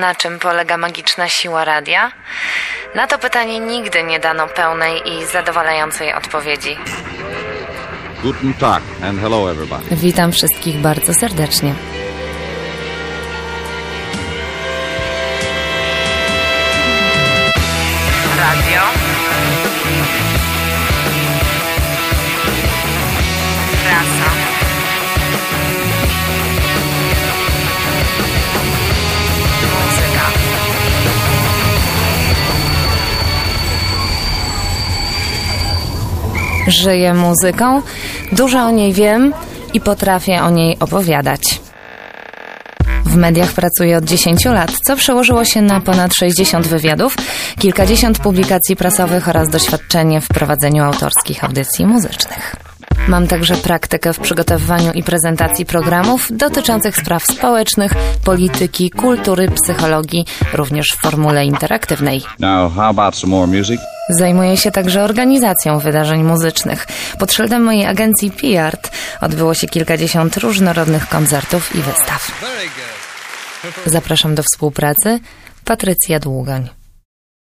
Na czym polega magiczna siła radia? Na to pytanie nigdy nie dano pełnej i zadowalającej odpowiedzi. Guten Tag and hello everybody. Witam wszystkich bardzo serdecznie. Radio. Żyję muzyką, dużo o niej wiem i potrafię o niej opowiadać. W mediach pracuję od 10 lat, co przełożyło się na ponad 60 wywiadów, kilkadziesiąt publikacji prasowych oraz doświadczenie w prowadzeniu autorskich audycji muzycznych. Mam także praktykę w przygotowywaniu i prezentacji programów dotyczących spraw społecznych, polityki, kultury, psychologii, również w formule interaktywnej. Now, how about some more music? Zajmuję się także organizacją wydarzeń muzycznych. Pod szyldem mojej agencji P-Art odbyło się kilkadziesiąt różnorodnych koncertów i wystaw. Zapraszam do współpracy. Patrycja Długoń.